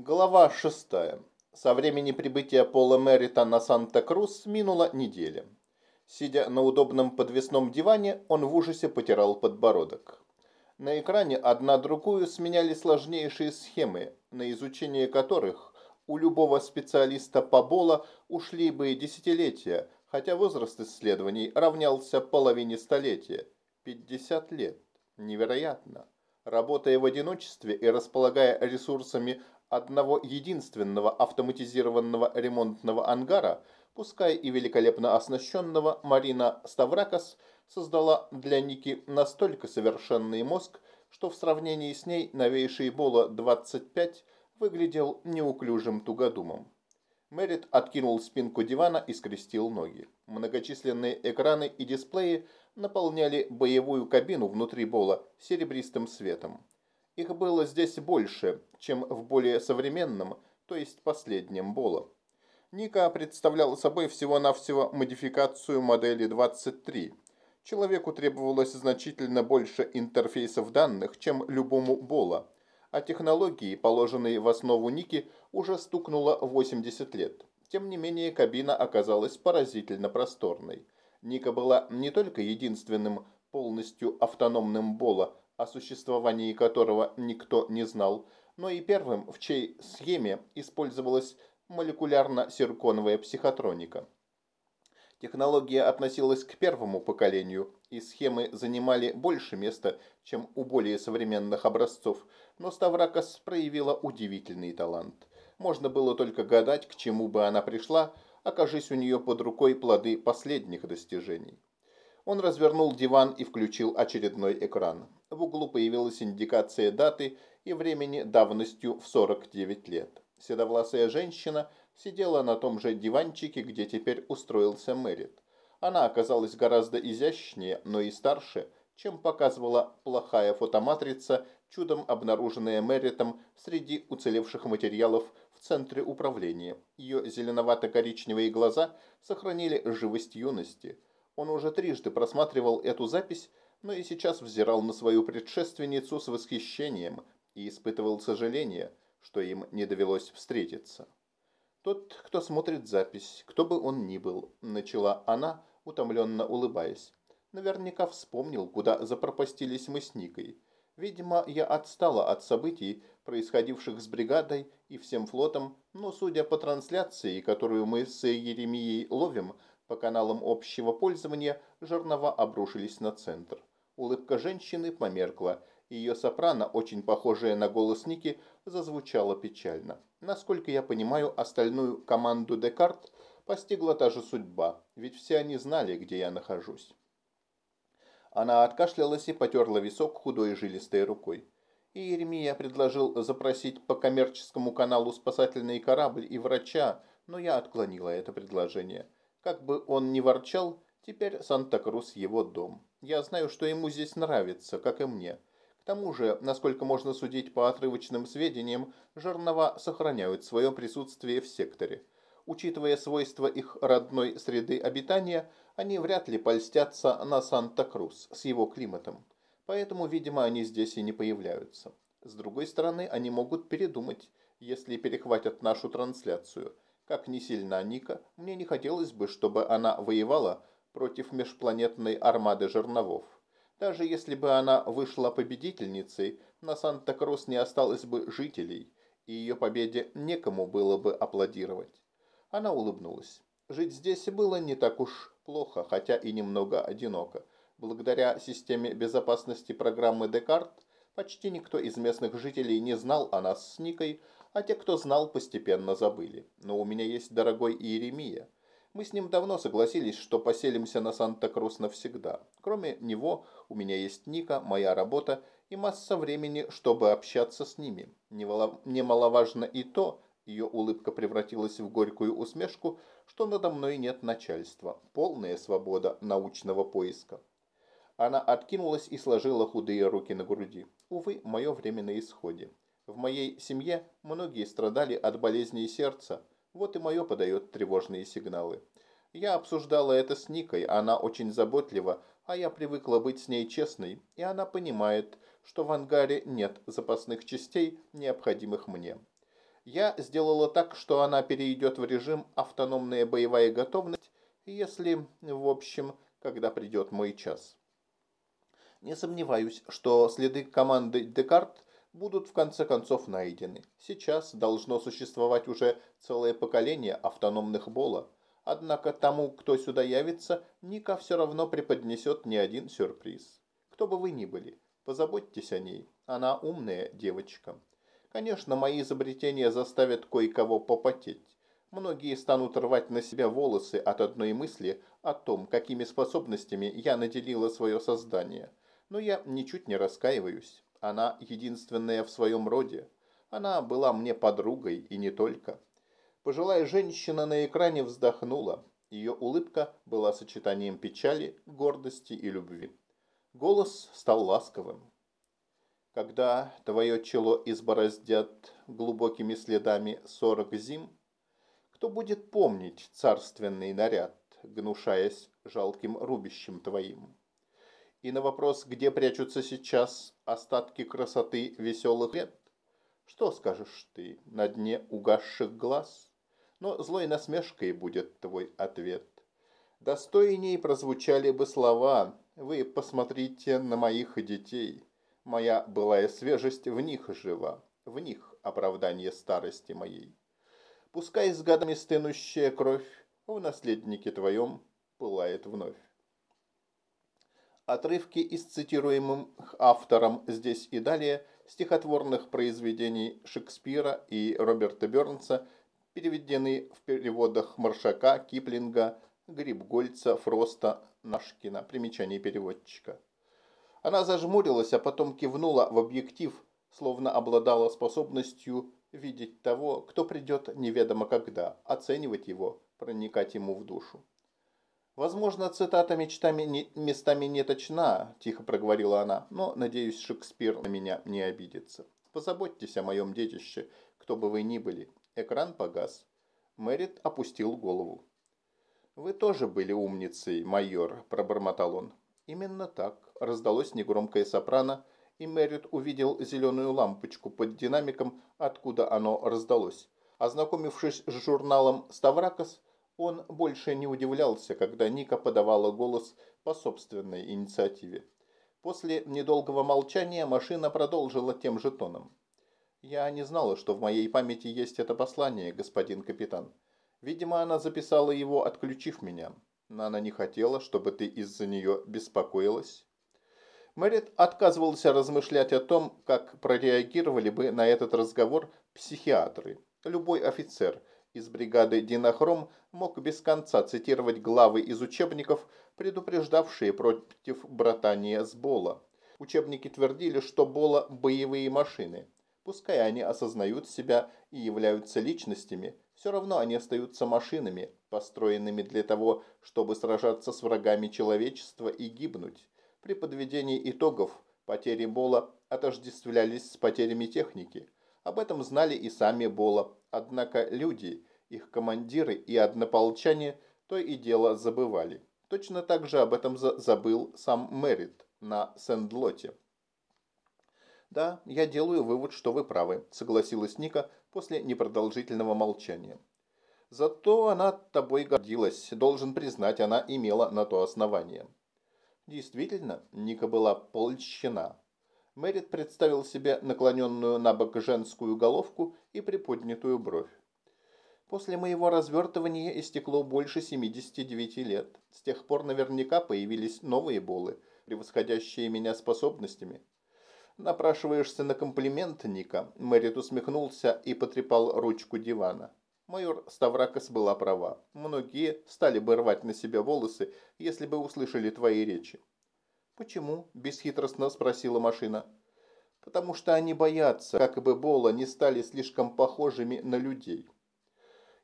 Глава 6. Со времени прибытия Пола Мерита на Санта-Крус минула неделя. Сидя на удобном подвесном диване, он в ужасе потирал подбородок. На экране одна другую сменяли сложнейшие схемы, на изучение которых у любого специалиста по Бола ушли бы десятилетия, хотя возраст исследований равнялся половине столетия. 50 лет. Невероятно. Работая в одиночестве и располагая ресурсами одного единственного автоматизированного ремонтного ангара, пускай и великолепно оснащенного, Марина Ставракос создала для Ники настолько совершенный мозг, что в сравнении с ней новейший Бола-25 выглядел неуклюжим тугодумом. Мэрит откинул спинку дивана и скрестил ноги. Многочисленные экраны и дисплеи наполняли боевую кабину внутри Бола серебристым светом. Их было здесь больше, чем в более современном, то есть последнем Боло. Ника представляла собой всего-навсего модификацию модели 23. Человеку требовалось значительно больше интерфейсов данных, чем любому Боло, а технологии, положенные в основу Ники, уже стукнуло 80 лет. Тем не менее, кабина оказалась поразительно просторной. Ника была не только единственным полностью автономным Боло, о существовании которого никто не знал, но и первым, в чьей схеме использовалась молекулярно-сирконовая психотроника. Технология относилась к первому поколению, и схемы занимали больше места, чем у более современных образцов, но Ставракос проявила удивительный талант. Можно было только гадать, к чему бы она пришла, окажись у нее под рукой плоды последних достижений. Он развернул диван и включил очередной экран. В углу появилась индикация даты и времени давностью в 49 лет. Седовласая женщина сидела на том же диванчике, где теперь устроился Мэрит. Она оказалась гораздо изящнее, но и старше, чем показывала плохая фотоматрица, чудом обнаруженная Мэритом среди уцелевших материалов в центре управления. Ее зеленовато-коричневые глаза сохранили живость юности – он уже трижды просматривал эту запись, но и сейчас взирал на свою предшественницу с восхищением и испытывал сожаление, что им не довелось встретиться. «Тот, кто смотрит запись, кто бы он ни был», – начала она, утомленно улыбаясь. «Наверняка вспомнил, куда запропастились мы с Никой. Видимо, я отстала от событий, происходивших с бригадой и всем флотом, но, судя по трансляции, которую мы с Еремией ловим, по каналам общего пользования жернова обрушились на центр. Улыбка женщины померкла, ее сопрано, очень похожая на голос Ники, зазвучала печально. Насколько я понимаю, остальную команду Декарт постигла та же судьба, ведь все они знали, где я нахожусь. Она откашлялась и потерла висок худой жилистой рукой. И Еремия предложил запросить по коммерческому каналу спасательный корабль и врача, но я отклонила это предложение. Как бы он ни ворчал, теперь Санта-Крус его дом. Я знаю, что ему здесь нравится, как и мне. К тому же, насколько можно судить по отрывочным сведениям, жернова сохраняют свое присутствие в секторе. Учитывая свойства их родной среды обитания, они вряд ли польстятся на Санта-Крус с его климатом. Поэтому, видимо, они здесь и не появляются. С другой стороны, они могут передумать, если перехватят нашу трансляцию – как ни сильна Ника, мне не хотелось бы, чтобы она воевала против межпланетной армады жерновов. Даже если бы она вышла победительницей, на Санта-Крус не осталось бы жителей, и ее победе некому было бы аплодировать. Она улыбнулась. Жить здесь было не так уж плохо, хотя и немного одиноко. Благодаря системе безопасности программы Декарт, почти никто из местных жителей не знал о нас с Никой, а те, кто знал, постепенно забыли. Но у меня есть дорогой Иеремия. Мы с ним давно согласились, что поселимся на Санта-Крус навсегда. Кроме него, у меня есть Ника, моя работа и масса времени, чтобы общаться с ними. Немаловажно и то, ее улыбка превратилась в горькую усмешку, что надо мной нет начальства. Полная свобода научного поиска. Она откинулась и сложила худые руки на груди. Увы, мое время на исходе. В моей семье многие страдали от болезней сердца, вот и мое подает тревожные сигналы. Я обсуждала это с Никой, она очень заботлива, а я привыкла быть с ней честной, и она понимает, что в ангаре нет запасных частей, необходимых мне. Я сделала так, что она перейдет в режим автономная боевая готовность, если, в общем, когда придет мой час. Не сомневаюсь, что следы команды Декарт будут в конце концов найдены. Сейчас должно существовать уже целое поколение автономных Бола. Однако тому, кто сюда явится, Ника все равно преподнесет не один сюрприз. Кто бы вы ни были, позаботьтесь о ней. Она умная девочка. Конечно, мои изобретения заставят кое-кого попотеть. Многие станут рвать на себя волосы от одной мысли о том, какими способностями я наделила свое создание. Но я ничуть не раскаиваюсь. Она единственная в своем роде. Она была мне подругой и не только. Пожилая женщина на экране вздохнула. Ее улыбка была сочетанием печали, гордости и любви. Голос стал ласковым. Когда твое чело избороздят глубокими следами сорок зим, кто будет помнить царственный наряд, гнушаясь жалким рубищем твоим? И на вопрос, где прячутся сейчас остатки красоты веселых лет, что скажешь ты на дне угасших глаз? Но злой насмешкой будет твой ответ. Достойней прозвучали бы слова «Вы посмотрите на моих детей». Моя былая свежесть в них жива, в них оправдание старости моей. Пускай с годами стынущая кровь в наследнике твоем пылает вновь. Отрывки из цитируемых автором здесь и далее стихотворных произведений Шекспира и Роберта Бернса переведены в переводах Маршака, Киплинга, Грибгольца, Фроста, Нашкина. Примечание переводчика. Она зажмурилась, а потом кивнула в объектив, словно обладала способностью видеть того, кто придет неведомо когда, оценивать его, проникать ему в душу. «Возможно, цитата мечтами не, местами не точна», – тихо проговорила она, – «но, надеюсь, Шекспир на меня не обидится. Позаботьтесь о моем детище, кто бы вы ни были». Экран погас. Мэрит опустил голову. «Вы тоже были умницей, майор», – пробормотал он. «Именно так», – раздалось негромкое сопрано, и Мэрит увидел зеленую лампочку под динамиком, откуда оно раздалось. Ознакомившись с журналом «Ставракос», он больше не удивлялся, когда Ника подавала голос по собственной инициативе. После недолгого молчания машина продолжила тем же тоном. «Я не знала, что в моей памяти есть это послание, господин капитан. Видимо, она записала его, отключив меня. Но она не хотела, чтобы ты из-за нее беспокоилась». Мэрит отказывался размышлять о том, как прореагировали бы на этот разговор психиатры. Любой офицер – из бригады «Динохром» мог без конца цитировать главы из учебников, предупреждавшие против братания с Бола. Учебники твердили, что Бола – боевые машины. Пускай они осознают себя и являются личностями, все равно они остаются машинами, построенными для того, чтобы сражаться с врагами человечества и гибнуть. При подведении итогов потери Бола отождествлялись с потерями техники. Об этом знали и сами Бола, однако люди, их командиры и однополчане то и дело забывали. Точно так же об этом забыл сам Мэрит на Сендлоте. «Да, я делаю вывод, что вы правы», – согласилась Ника после непродолжительного молчания. «Зато она тобой гордилась. Должен признать, она имела на то основание». Действительно, Ника была польщена. Мэрит представил себе наклоненную на бок женскую головку и приподнятую бровь. После моего развертывания истекло больше 79 лет. С тех пор наверняка появились новые болы, превосходящие меня способностями. Напрашиваешься на комплимент, Ника. Мэрит усмехнулся и потрепал ручку дивана. Майор Ставракос была права. Многие стали бы рвать на себя волосы, если бы услышали твои речи. «Почему?» – бесхитростно спросила машина. «Потому что они боятся, как бы Бола не стали слишком похожими на людей».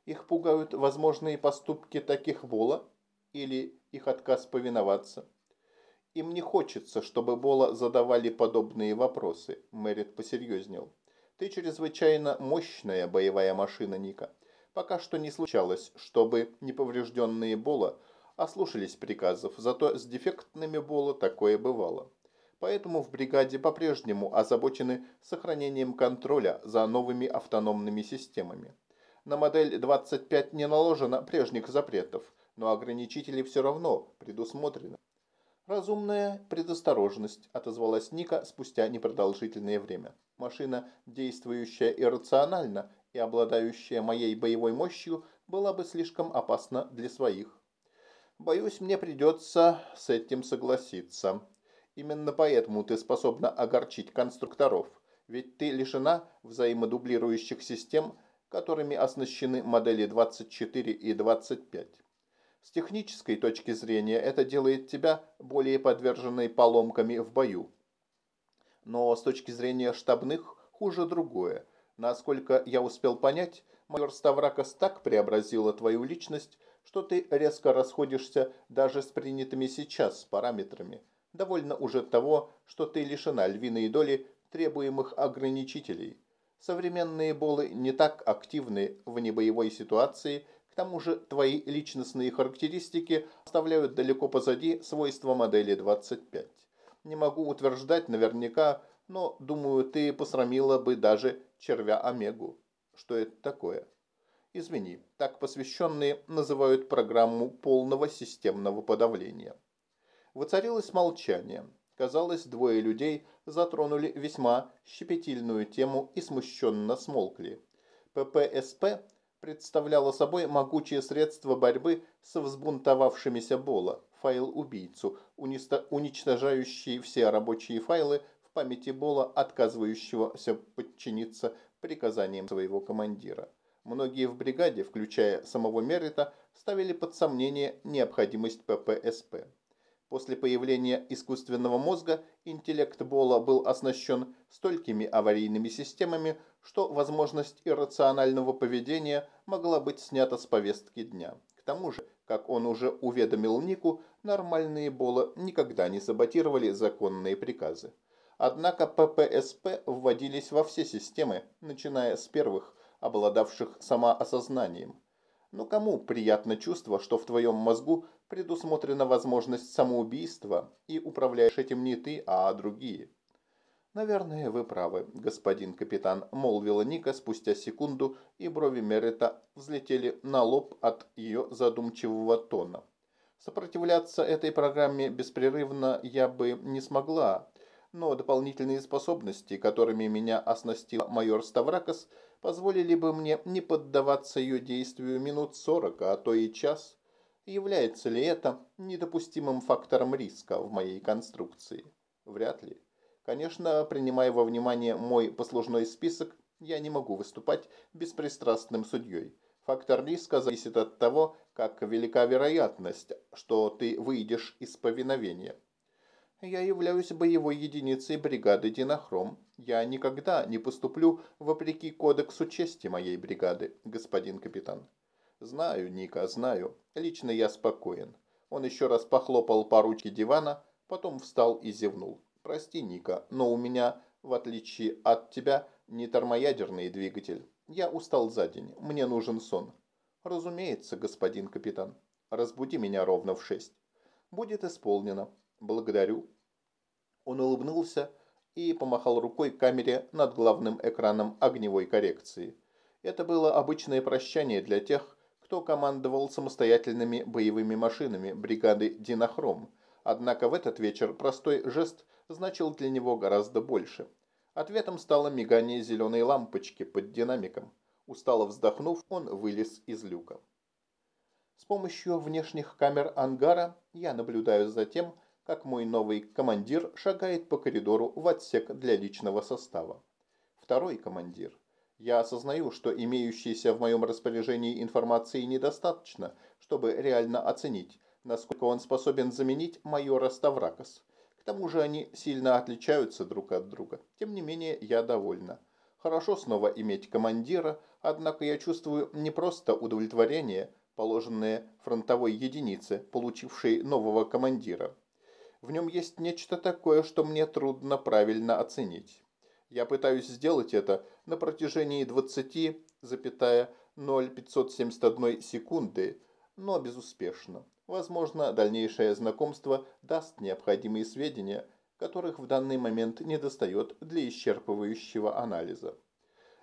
Их пугают возможные поступки таких Бола или их отказ повиноваться. Им не хочется, чтобы Бола задавали подобные вопросы, Мэрит посерьезнел. Ты чрезвычайно мощная боевая машина, Ника. Пока что не случалось, чтобы неповрежденные Бола ослушались приказов, зато с дефектными Бола такое бывало. Поэтому в бригаде по-прежнему озабочены сохранением контроля за новыми автономными системами. На модель 25 не наложено прежних запретов, но ограничители все равно предусмотрены. «Разумная предосторожность», – отозвалась Ника спустя непродолжительное время. «Машина, действующая иррационально и обладающая моей боевой мощью, была бы слишком опасна для своих». «Боюсь, мне придется с этим согласиться. Именно поэтому ты способна огорчить конструкторов, ведь ты лишена взаимодублирующих систем, которыми оснащены модели 24 и 25. С технической точки зрения это делает тебя более подверженной поломками в бою. Но с точки зрения штабных хуже другое. Насколько я успел понять, майор Ставракос так преобразила твою личность, что ты резко расходишься даже с принятыми сейчас параметрами. Довольно уже того, что ты лишена львиной доли требуемых ограничителей. Современные болы не так активны в небоевой ситуации – к тому же твои личностные характеристики оставляют далеко позади свойства модели 25. Не могу утверждать наверняка, но думаю, ты посрамила бы даже червя Омегу. Что это такое? Извини, так посвященные называют программу полного системного подавления. Воцарилось молчание. Казалось, двое людей затронули весьма щепетильную тему и смущенно смолкли. ППСП представляла собой могучее средство борьбы с взбунтовавшимися Бола, файл-убийцу, уничтожающий все рабочие файлы в памяти Бола, отказывающегося подчиниться приказаниям своего командира. Многие в бригаде, включая самого Меррита, ставили под сомнение необходимость ППСП. После появления искусственного мозга интеллект Бола был оснащен столькими аварийными системами, что возможность иррационального поведения могла быть снята с повестки дня. К тому же, как он уже уведомил Нику, нормальные Бола никогда не саботировали законные приказы. Однако ППСП вводились во все системы, начиная с первых, обладавших самоосознанием. Но кому приятно чувство, что в твоем мозгу предусмотрена возможность самоубийства, и управляешь этим не ты, а другие? «Наверное, вы правы, господин капитан», – молвила Ника спустя секунду, и брови Мерета взлетели на лоб от ее задумчивого тона. Сопротивляться этой программе беспрерывно я бы не смогла, но дополнительные способности, которыми меня оснастил майор Ставракос, позволили бы мне не поддаваться ее действию минут сорок, а то и час. Является ли это недопустимым фактором риска в моей конструкции? Вряд ли. Конечно, принимая во внимание мой послужной список, я не могу выступать беспристрастным судьей. Фактор риска зависит от того, как велика вероятность, что ты выйдешь из повиновения. Я являюсь боевой единицей бригады «Динохром». Я никогда не поступлю вопреки кодексу чести моей бригады, господин капитан. Знаю, Ника, знаю. Лично я спокоен. Он еще раз похлопал по ручке дивана, потом встал и зевнул. Прости, Ника, но у меня, в отличие от тебя, не термоядерный двигатель. Я устал за день, мне нужен сон. Разумеется, господин капитан. Разбуди меня ровно в шесть. Будет исполнено. Благодарю. Он улыбнулся и помахал рукой камере над главным экраном огневой коррекции. Это было обычное прощание для тех, кто командовал самостоятельными боевыми машинами бригады «Динохром», Однако в этот вечер простой жест значил для него гораздо больше. Ответом стало мигание зеленой лампочки под динамиком. Устало вздохнув, он вылез из люка. С помощью внешних камер ангара я наблюдаю за тем, как мой новый командир шагает по коридору в отсек для личного состава. Второй командир. Я осознаю, что имеющейся в моем распоряжении информации недостаточно, чтобы реально оценить, насколько он способен заменить майора Ставракос. К тому же они сильно отличаются друг от друга. Тем не менее, я довольна. Хорошо снова иметь командира, однако я чувствую не просто удовлетворение, положенное фронтовой единице, получившей нового командира. В нем есть нечто такое, что мне трудно правильно оценить. Я пытаюсь сделать это на протяжении 20,0571 секунды, но безуспешно. Возможно, дальнейшее знакомство даст необходимые сведения, которых в данный момент недостает для исчерпывающего анализа.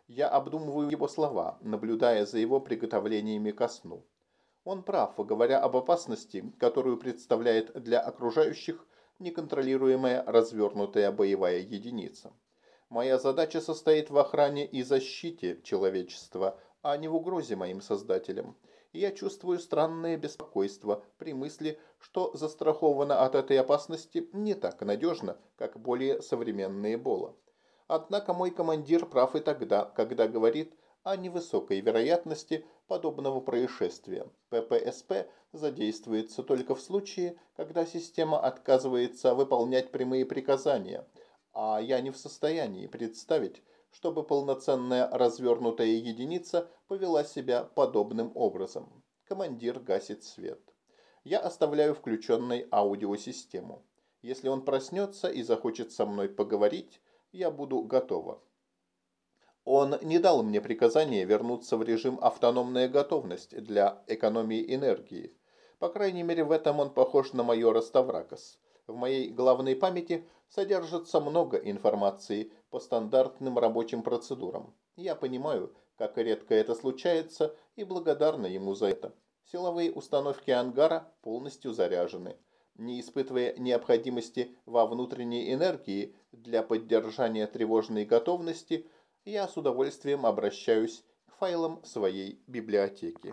Я обдумываю его слова, наблюдая за его приготовлениями ко сну. Он прав, говоря об опасности, которую представляет для окружающих неконтролируемая развернутая боевая единица. Моя задача состоит в охране и защите человечества, а не в угрозе моим создателям. Я чувствую странное беспокойство при мысли, что застраховано от этой опасности не так надежно, как более современные Бола. Однако мой командир прав и тогда, когда говорит о невысокой вероятности подобного происшествия. ППСП задействуется только в случае, когда система отказывается выполнять прямые приказания, а я не в состоянии представить, чтобы полноценная развернутая единица повела себя подобным образом. Командир гасит свет. Я оставляю включенной аудиосистему. Если он проснется и захочет со мной поговорить, я буду готова. Он не дал мне приказания вернуться в режим автономная готовность для экономии энергии. По крайней мере, в этом он похож на майора Ставракос. В моей главной памяти содержится много информации по стандартным рабочим процедурам. Я понимаю, как редко это случается, и благодарна ему за это. Силовые установки ангара полностью заряжены. Не испытывая необходимости во внутренней энергии для поддержания тревожной готовности – я с удовольствием обращаюсь к файлам своей библиотеки.